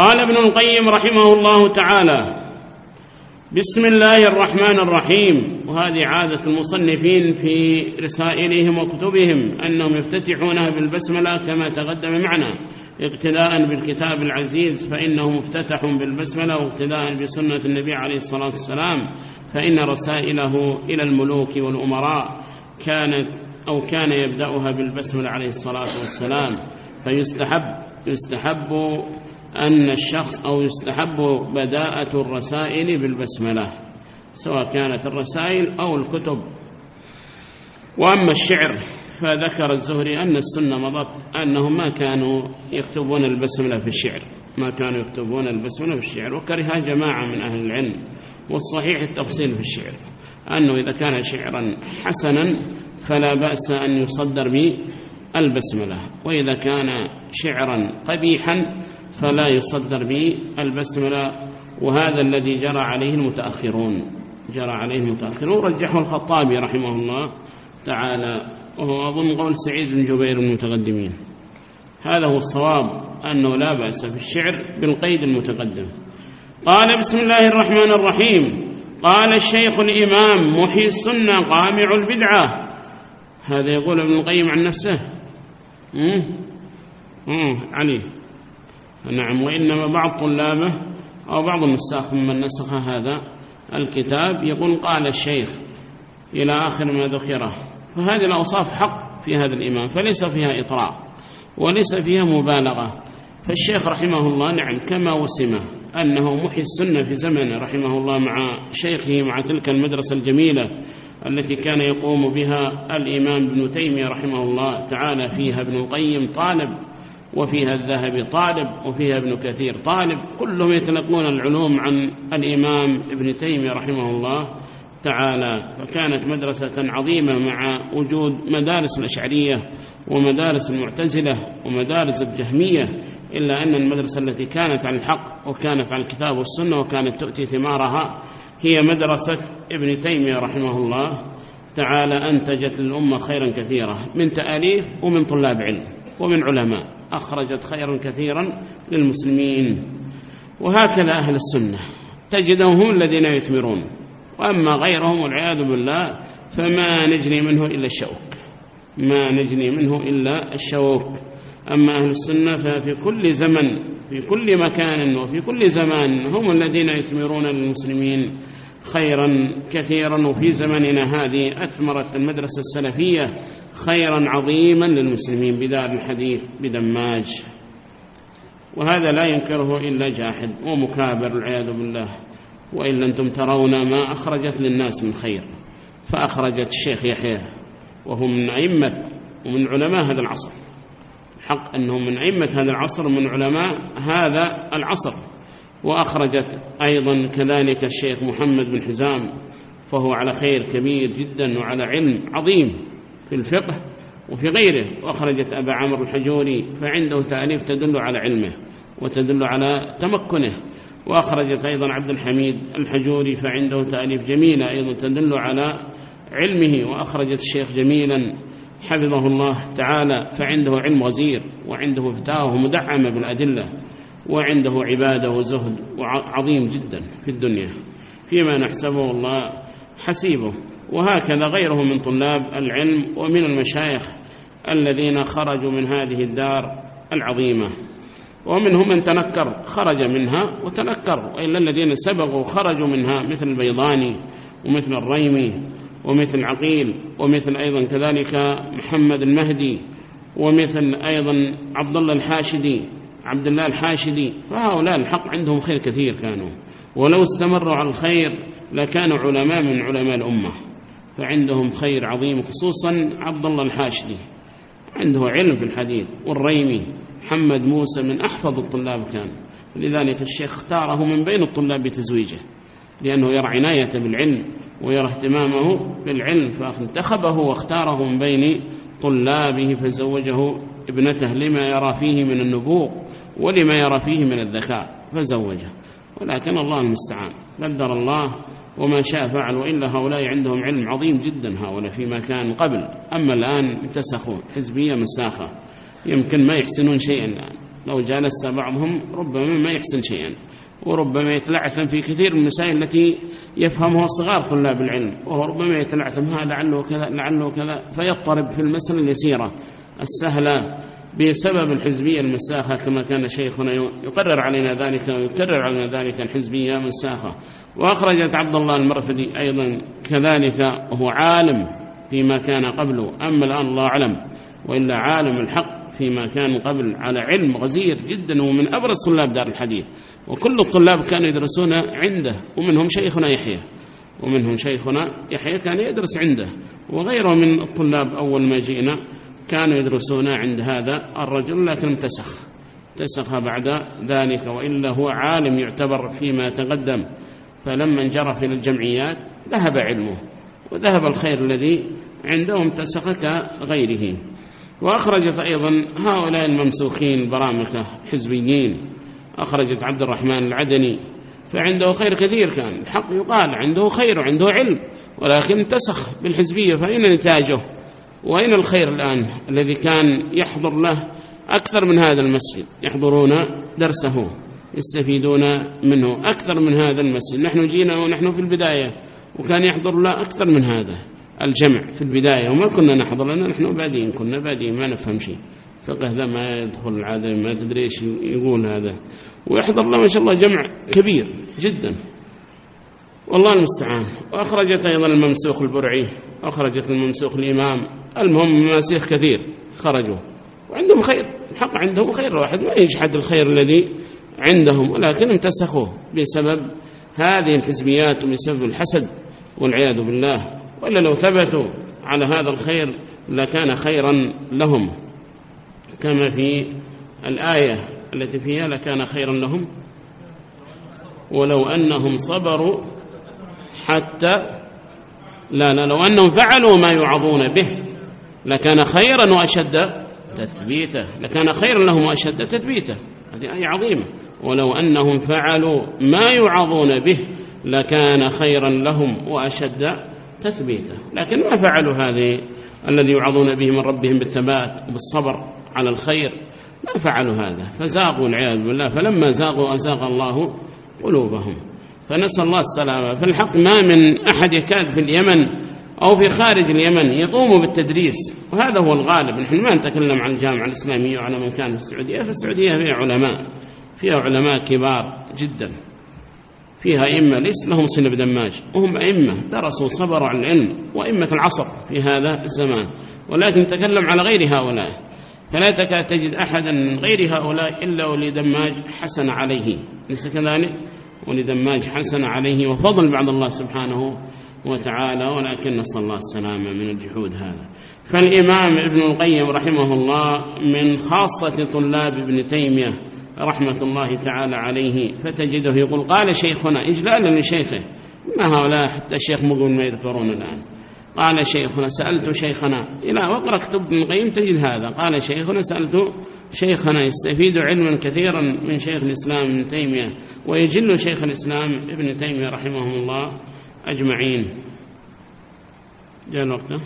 قال ابن القيم رحمه الله تعالى بسم الله الرحمن الرحيم. وهذه عادة المصنفين في رسائلهم وكتبهم أنهم يفتتحونها بالبسملة كما تقدم معنا اقتداء بالكتاب العزيز فإنه مفتتح بالبسملة واقتداء بسنة النبي عليه الصلاة والسلام فإن رسائله إلى الملوك والأمراء كانت أو كان يبدأها بالبسملة عليه الصلاة والسلام فيستحب يستحب أن الشخص أو يستحب بداءة الرسائل بالبسملة سواء كانت الرسائل أو الكتب. وأما الشعر فذكر الزهري أن السنة مضت أنهم ما كانوا يكتبون البسملة في الشعر ما كانوا يكتبون البسملة في الشعر وكرها جماعة من أهل العلم. والصحيح التفصيل في الشعر أنه إذا كان شعرا حسنا فلا بأس أن يصدر بالبسملة وإذا كان شعرا قبيحا فلا يصدر بالبسملة وهذا الذي جرى عليه المتأخرون. جرى عليه المتأخرون. رجحه الخطابي رحمه الله تعالى وهو أظن قول سعيد بن جبير المتقدمين. هذا هو الصواب أنه لا بأس في الشعر بالقيد المتقدم. قال بسم الله الرحمن الرحيم. قال الشيخ الإمام محي السنة قامع البدعة. هذا يقول ابن القيم عن نفسه. مم؟ مم. علي. نعم وإنما بعض طلابه أو بعض النساخ ممن نسخ هذا الكتاب يقول قال الشيخ إلى آخر ما ذكره. فهذه الأوصاف حق في هذا الإمام فليس فيها إطراء وليس فيها مبالغة. فالشيخ رحمه الله نعم كما وسمه أنه محي السنة في زمنه رحمه الله مع شيخه مع تلك المدرسة الجميلة التي كان يقوم بها الإمام ابن تيمية رحمه الله تعالى فيها ابن القيم طالب وفيها الذهبي طالب وفيها ابن كثير طالب كلهم يتلقون العلوم عن الإمام ابن تيمية رحمه الله تعالى. فكانت مدرسة عظيمة مع وجود مدارس الأشعرية ومدارس المعتزلة ومدارس الجهمية إلا أن المدرسة التي كانت على الحق وكانت على الكتاب والسنة وكانت تؤتي ثمارها هي مدرسة ابن تيمية رحمه الله تعالى أنتجت للأمة خيرا كثيرا من تأليف ومن طلاب علم ومن علماء. أخرجت خيرا كثيرا للمسلمين. وهكذا أهل السنة. تجدهم هم الذين يثمرون. وأما غيرهم والعياذ بالله فما نجني منه إلا الشوك. ما نجني منه إلا الشوك. أما أهل السنة ففي كل زمن في كل مكان وفي كل زمان هم الذين يثمرون للمسلمين. خيرا كثيرا وفي زمننا هذه أثمرت المدرسة السلفية خيرا عظيما للمسلمين بدار الحديث بدماج. وهذا لا ينكره إلا جاحد ومكابر العياذ بالله. وإلا أنتم ترون ما أخرجت للناس من خير فأخرجت الشيخ يحيى وهو من أئمة ومن علماء هذا العصر. حق أنه من أئمة هذا العصر من علماء هذا العصر. وأخرجت أيضا كذلك الشيخ محمد بن حزام فهو على خير كبير جدا وعلى علم عظيم في الفقه وفي غيره. وأخرجت أبا عمرو الحجوري فعنده تأليف تدل على علمه وتدل على تمكنه. وأخرجت أيضا عبد الحميد الحجوري فعنده تأليف جميلة أيضا تدل على علمه. وأخرجت الشيخ جميلا حفظه الله تعالى فعنده علم غزير وعنده فتاوه مدعمة بالأدلة. وعنده عبادة وزهد عظيم جدا في الدنيا. فيما نحسبه الله حسيبه. وهكذا غيره من طلاب العلم ومن المشايخ الذين خرجوا من هذه الدار العظيمة. ومنهم من تنكر خرج منها وتنكر وإلا الذين سبقوا خرجوا منها مثل البيضاني ومثل الريمي ومثل عقيل ومثل أيضا كذلك محمد المهدي ومثل أيضا عبد الله الحاشدي. عبد الله الحاشدي فهؤلاء الحق عندهم خير كثير كانوا. ولو استمروا على الخير لكانوا علماء من علماء الأمة. فعندهم خير عظيم خصوصا عبد الله الحاشدي. عنده علم في الحديث والريمي محمد موسى من أحفظ الطلاب كان. لذلك الشيخ اختاره من بين الطلاب بتزويجه لأنه يرى عناية بالعلم ويرى اهتمامه بالعلم فانتخبه واختاره من بين طلابه فزوجه ابنته لما يرى فيه من النبوغ. ولما يرى فيه من الذكاء فزوجه. ولكن الله المستعان. قدر الله وما شاء فعل وإلا هؤلاء عندهم علم عظيم جدا هؤلاء فيما كان قبل. أما الآن انتسخوا حزبية مساخة. يمكن ما يحسنون شيئا الآن. لو جالس بعضهم ربما ما يحسن شيئا. وربما يتلعثم في كثير من المسائل التي يفهمها صغار طلاب العلم. وهو ربما يتلعثم ها لعله كذا لعله كذا. فيضطرب في المسألة اليسيرة. السهلة بسبب الحزبية المساخة كما كان شيخنا يقرر علينا ذلك ويكرر علينا ذلك الحزبية مساخة وأخرجت عبد الله المرفدي أيضا كذلك وهو عالم فيما كان قبله أما الآن الله أعلم وإلا عالم الحق فيما كان قبل على علم غزير جدا ومن أبرز طلاب دار الحديث. وكل الطلاب كانوا يدرسون عنده ومنهم شيخنا يحيى. ومنهم شيخنا يحيى كان يدرس عنده. وغيره من الطلاب أول ما جئنا كانوا يدرسون عند هذا الرجل لكن انتسخ. انتسخ بعد ذلك وإلا هو عالم يعتبر فيما تقدم. فلما انجرى في الجمعيات ذهب علمه وذهب الخير الذي عندهم انتسخ كغيره. وأخرجت أيضا هؤلاء الممسوخين البرامكة حزبيين. أخرجت عبد الرحمن العدني فعنده خير كثير كان. الحق يقال عنده خير وعنده علم ولكن انتسخ بالحزبية فأين نتاجه؟ وأين الخير الآن الذي كان يحضر له أكثر من هذا المسجد؟ يحضرون درسه يستفيدون منه أكثر من هذا المسجد. نحن جينا ونحن في البداية وكان يحضر له أكثر من هذا الجمع في البداية. وما كنا نحضر لنا نحن بادين كنا بادين ما نفهم شيء. فقه ذا ما يدخل العادة ما تدري إيش يقول هذا. ويحضر له ما شاء الله جمع كبير جدا. والله المستعان. وأخرجت أيضا الممسوخ البرعي أخرجت الممسوخ الإمام. المهم مسيخ كثير خرجوا. وعندهم خير الحق عندهم خير واحد ما يجحد الخير الذي عندهم ولكن انتسخوا بسبب هذه الحزبيات وبسبب الحسد والعياذ بالله. وإلا لو ثبتوا على هذا الخير لكان خيرا لهم. كما في الآية التي فيها لكان خيرا لهم. ولو أنهم صبروا حتى لا لا لو أنهم فعلوا ما يعظون به. لكان خيرا وأشد تثبيته لكان خيرا لهم وأشد تثبيته. هذه آية عظيمة. ولو أنهم فعلوا ما يعظون به لكان خيرا لهم وأشد تثبيته. لكن ما فعلوا هذه الذي يعظون به من ربهم بالثبات وبالصبر على الخير؟ ما فعلوا هذا. فزاغوا العياذ بالله. فلما زاغوا أزاغ الله قلوبهم. فنسأل الله السلامة. فالحق ما من أحد يكاد في اليمن أو في خارج اليمن يقوم بالتدريس. وهذا هو الغالب. نحن ما نتكلم عن الجامعة الإسلامية وعلى من كان في السعودية. في السعودية فيها علماء. فيها علماء كبار جدا. فيها أئمة. ليس لهم صلة بدماج. وهم أئمة. درسوا صبروا على العلم. وأئمة العصر في هذا الزمان. ولكن نتكلم على غير هؤلاء. فلا تكاد تجد أحدا من غير هؤلاء إلا ولدماج حسن عليه. ليس كذلك؟ ولدماج حسن عليه. وفضل بعد الله سبحانه وتعالى ولكن نسأل الله السلامة من الجحود هذا. فالإمام ابن القيم رحمه الله من خاصة طلاب ابن تيمية رحمة الله تعالى عليه فتجده يقول قال شيخنا إجلالا لشيخه. ما هؤلاء حتى الشيخ مقول ما يذكرون الآن. قال شيخنا سألت شيخنا إلى وقرأ كتب ابن القيم تجد هذا؟ قال شيخنا سألت شيخنا يستفيد علما كثيرا من شيخ الإسلام ابن تيمية؟ ويجل شيخ الإسلام ابن تيمية رحمه الله أجمعين. جاء الوقت